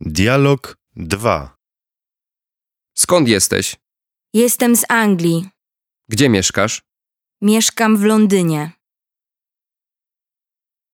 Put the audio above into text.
Dialog 2. Skąd jesteś? Jestem z Anglii. Gdzie mieszkasz? Mieszkam w Londynie.